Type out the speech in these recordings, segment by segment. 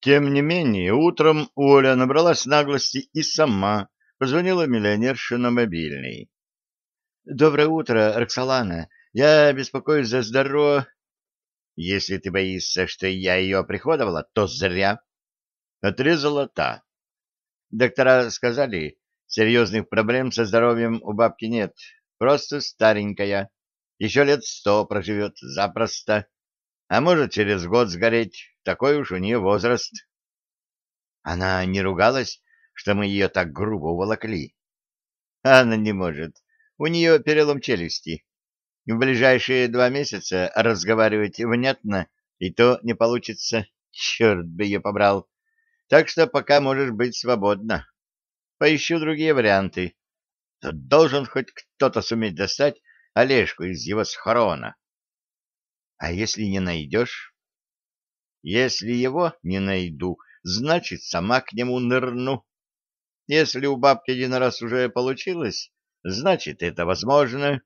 Тем не менее, утром Оля набралась наглости и сама позвонила миллионерше на мобильный. — Доброе утро, Роксолана. Я беспокоюсь за здоровье. — Если ты боишься, что я ее приходовала, то зря. Отрезала та. Доктора сказали, серьезных проблем со здоровьем у бабки нет. Просто старенькая. Еще лет сто проживет запросто. А может, через год сгореть. Такой уж у нее возраст. Она не ругалась, что мы ее так грубо уволокли. Она не может. У нее перелом челюсти. В ближайшие два месяца разговаривать внятно и то не получится. Черт бы ее побрал. Так что пока можешь быть свободна. Поищу другие варианты. Должен хоть кто-то суметь достать Олежку из его схорона. А если не найдешь? Если его не найду, значит, сама к нему нырну. Если у бабки один раз уже получилось, значит, это возможно.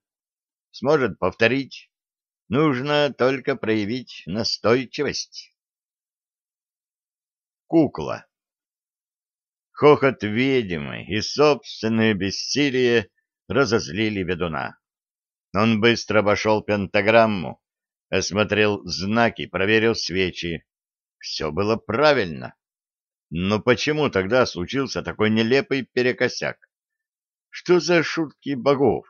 Сможет повторить. Нужно только проявить настойчивость. Кукла. Хохот ведьмы и собственное бессилие разозлили ведуна. Он быстро обошел пентаграмму, осмотрел знаки, проверил свечи. Все было правильно. Но почему тогда случился такой нелепый перекосяк? Что за шутки богов?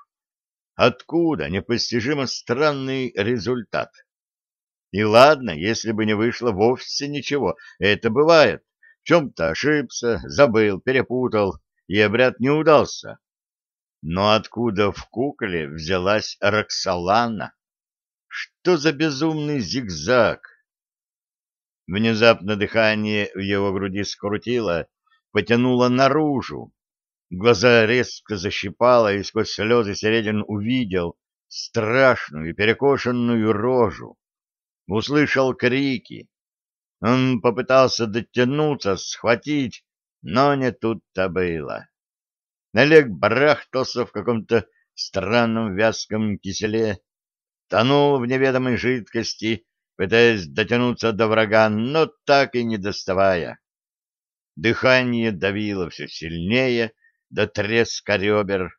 Откуда непостижимо странный результат? И ладно, если бы не вышло вовсе ничего, это бывает. В чем-то ошибся, забыл, перепутал, и обряд не удался. Но откуда в кукле взялась Роксолана? Что за безумный зигзаг? Внезапно дыхание в его груди скрутило, потянуло наружу. Глаза резко защипало, и сквозь слезы Середин увидел страшную перекошенную рожу. Услышал крики. Он попытался дотянуться, схватить, но не тут-то было. Олег барахтался в каком-то странном вязком киселе, тонул в неведомой жидкости, пытаясь дотянуться до врага, но так и не доставая. Дыхание давило все сильнее до треска ребер,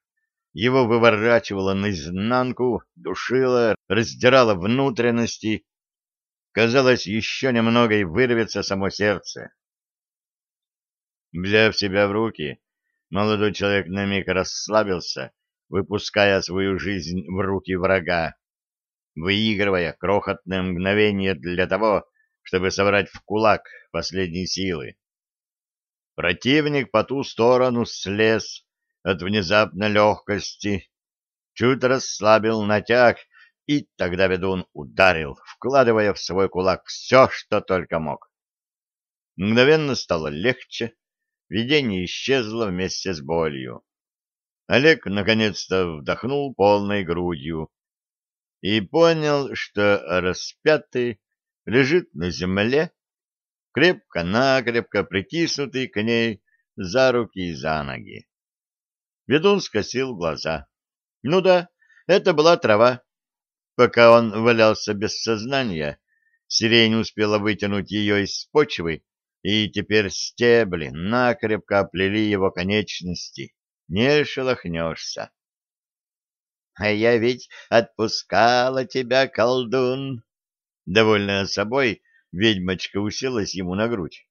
его выворачивало наизнанку, душило, раздирало внутренности. Казалось, еще немного и вырвется само сердце. Взяв себя в руки, молодой человек на миг расслабился, выпуская свою жизнь в руки врага выигрывая крохотное мгновение для того, чтобы собрать в кулак последние силы. Противник по ту сторону слез от внезапной легкости, чуть расслабил натяг, и тогда ведун ударил, вкладывая в свой кулак все, что только мог. Мгновенно стало легче, видение исчезло вместе с болью. Олег наконец-то вдохнул полной грудью, и понял, что распятый лежит на земле, крепко-накрепко притиснутый к ней за руки и за ноги. Ведун скосил глаза. Ну да, это была трава. Пока он валялся без сознания, сирень успела вытянуть ее из почвы, и теперь стебли накрепко оплели его конечности. Не шелохнешься. А я ведь отпускала тебя, колдун. Довольная собой, ведьмочка уселась ему на грудь.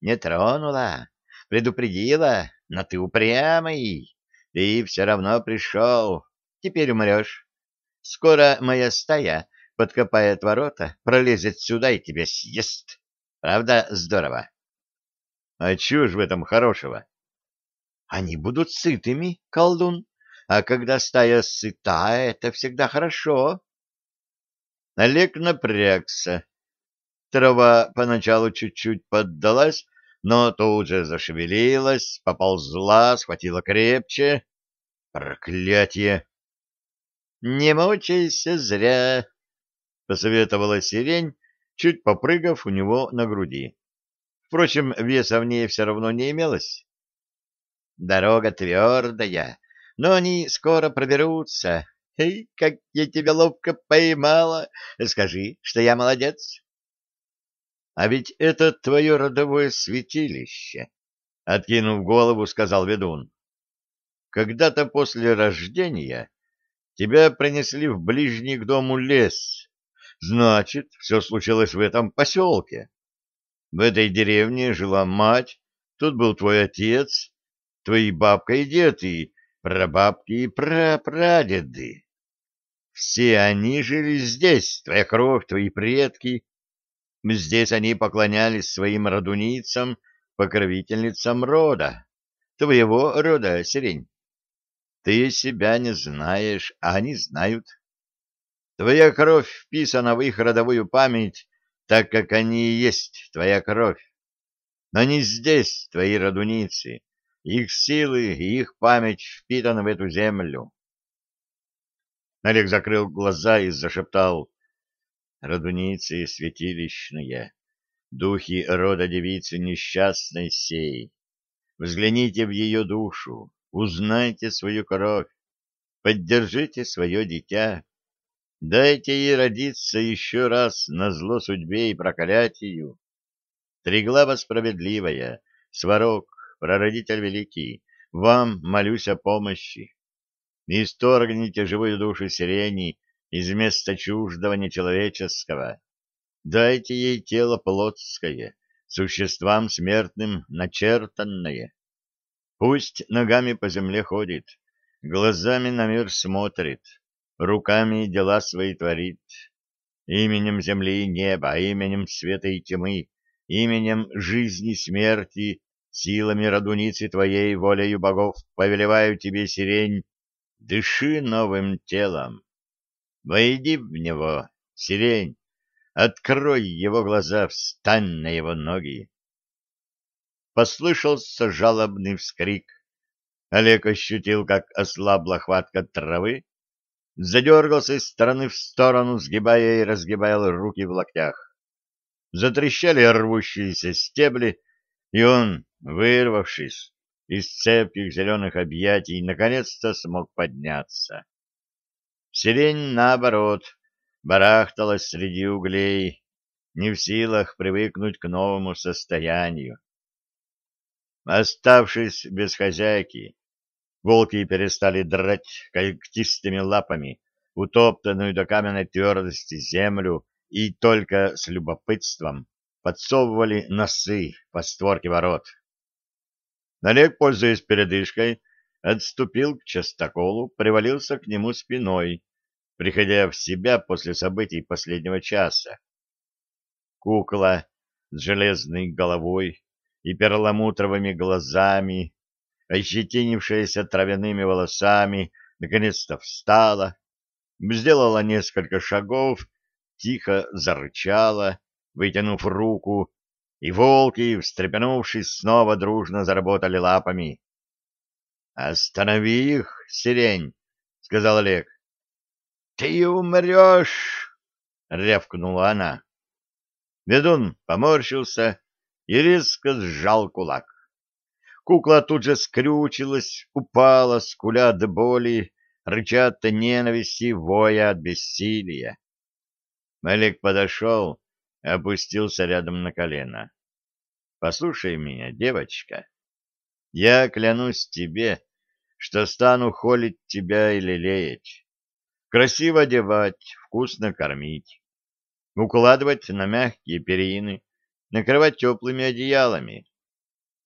Не тронула, предупредила, но ты упрямый. Ты все равно пришел, теперь умрешь. Скоро моя стая подкопает ворота, пролезет сюда и тебя съест. Правда, здорово? А чего ж в этом хорошего? Они будут сытыми, колдун. А когда стая сыта, это всегда хорошо. Олег напрягся. Трава поначалу чуть-чуть поддалась, но тут же зашевелилась, поползла, схватила крепче. Проклятие! Не мучайся зря, посоветовала сирень, чуть попрыгав у него на груди. Впрочем, веса в ней все равно не имелось. Дорога твердая, но они скоро проберутся. Эй, как я тебя ловко поймала! Скажи, что я молодец. А ведь это твое родовое святилище, — откинув голову, сказал ведун. Когда-то после рождения тебя принесли в ближний к дому лес. Значит, все случилось в этом поселке. В этой деревне жила мать, тут был твой отец, твои бабка и дед, и прабабки и прапрадеды. Все они жили здесь, твоя кровь, твои предки. Здесь они поклонялись своим родуницам, покровительницам рода. Твоего рода, Сирень. Ты себя не знаешь, а они знают. Твоя кровь вписана в их родовую память, так как они и есть твоя кровь. Но не здесь твои родуницы, их силы и их память впитаны в эту землю. Олег закрыл глаза и зашептал. Родуницы святилищные, духи рода девицы несчастной сей. Взгляните в ее душу, узнайте свою кровь, поддержите свое дитя. Дайте ей родиться еще раз на зло судьбе и проклятию. Триглава справедливая, сварог, прародитель великий, вам молюсь о помощи исторгните живую душу сирени из места чуждого нечеловеческого. Дайте ей тело плотское, существам смертным начертанное. Пусть ногами по земле ходит, глазами на мир смотрит, руками дела свои творит. Именем земли и неба, именем света и тьмы, именем жизни и смерти, силами родуницы твоей, волею богов, повелеваю тебе, сирень, Дыши новым телом. Войди в него, сирень, открой его глаза, встань на его ноги. Послышался жалобный вскрик. Олег ощутил, как ослабла хватка травы, задергался из стороны в сторону, сгибая и разгибая руки в локтях. Затрещали рвущиеся стебли, и он, вырвавшись, из цепких зеленых объятий наконец-то смог подняться. Сирень, наоборот, барахталась среди углей, не в силах привыкнуть к новому состоянию. Оставшись без хозяйки, волки перестали драть когтистыми лапами утоптанную до каменной твердости землю и только с любопытством подсовывали носы по створке ворот. Олег, пользуясь передышкой, отступил к частоколу, привалился к нему спиной, приходя в себя после событий последнего часа. Кукла с железной головой и перламутровыми глазами, ощетинившаяся травяными волосами, наконец-то встала, сделала несколько шагов, тихо зарычала, вытянув руку, и волки, встрепенувшись, снова дружно заработали лапами. — Останови их, сирень, — сказал Олег. — Ты умрешь, — рявкнула она. Ведун поморщился и резко сжал кулак. Кукла тут же скрючилась, упала, скуля от боли, рыча от ненависти, воя от бессилия. Олег подошел опустился рядом на колено. «Послушай меня, девочка. Я клянусь тебе, что стану холить тебя и лелеять, красиво одевать, вкусно кормить, укладывать на мягкие перины, накрывать теплыми одеялами.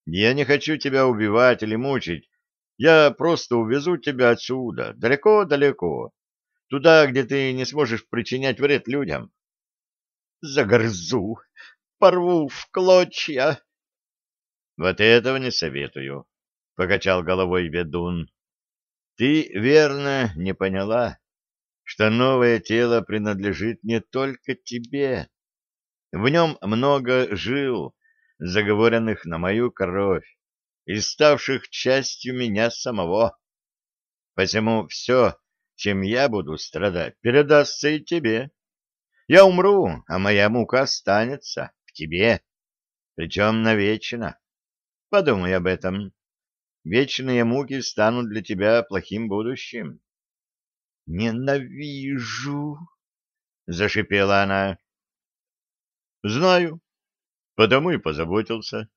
Я не хочу тебя убивать или мучить, я просто увезу тебя отсюда, далеко-далеко, туда, где ты не сможешь причинять вред людям загрызу, порву в клочья. — Вот этого не советую, — покачал головой ведун. — Ты верно не поняла, что новое тело принадлежит не только тебе. В нем много жил, заговоренных на мою кровь и ставших частью меня самого. Посему все, чем я буду страдать, передастся и тебе. Я умру, а моя мука останется в тебе, причем навечно. Подумай об этом. Вечные муки станут для тебя плохим будущим. — Ненавижу! — зашипела она. — Знаю. Потому и позаботился,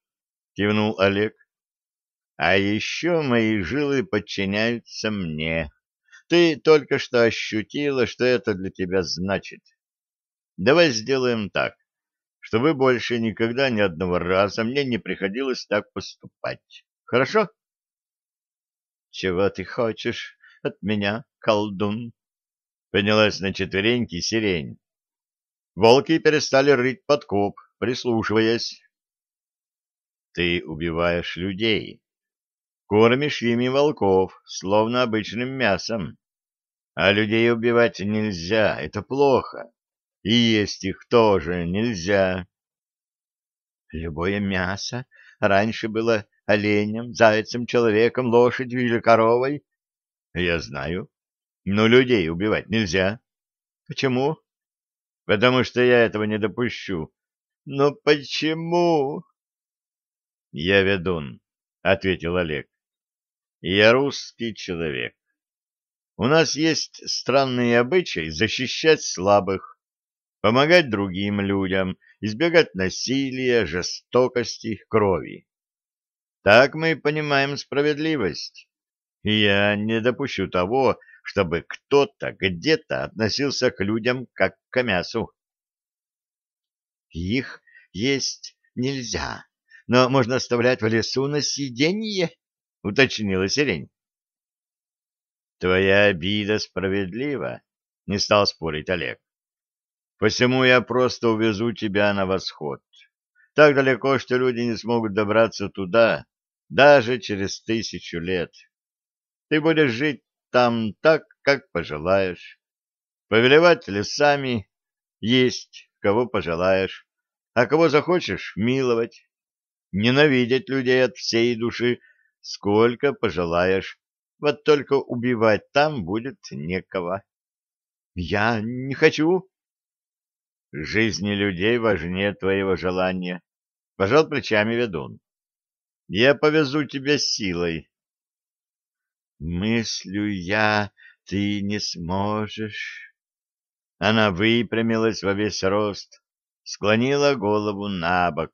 кивнул Олег. А еще мои жилы подчиняются мне. Ты только что ощутила, что это для тебя значит. Давай сделаем так, чтобы больше никогда ни одного раза мне не приходилось так поступать. Хорошо? Чего ты хочешь от меня, колдун? Поднялась на четвереньки сирень. Волки перестали рыть подкоп, прислушиваясь. Ты убиваешь людей, кормишь ими волков, словно обычным мясом. А людей убивать нельзя, это плохо. И есть их тоже нельзя. Любое мясо раньше было оленем, зайцем, человеком, лошадью или коровой. Я знаю. Но людей убивать нельзя. Почему? Потому что я этого не допущу. Но почему? Я ведун, ответил Олег. Я русский человек. У нас есть странный обычай защищать слабых, помогать другим людям, избегать насилия, жестокости, крови. Так мы понимаем справедливость. И я не допущу того, чтобы кто-то где-то относился к людям как к мясу. Их есть нельзя, но можно оставлять в лесу на съедение, — уточнила сирень. Твоя обида справедлива, — не стал спорить Олег. Посему я просто увезу тебя на восход. Так далеко, что люди не смогут добраться туда, даже через тысячу лет. Ты будешь жить там так, как пожелаешь. Повелевать лесами, есть, кого пожелаешь, а кого захочешь миловать. Ненавидеть людей от всей души, сколько пожелаешь. Вот только убивать там будет некого. Я не хочу, Жизни людей важнее твоего желания. Пожал плечами ведун. Я повезу тебя силой. Мыслю я, ты не сможешь. Она выпрямилась во весь рост, склонила голову на бок.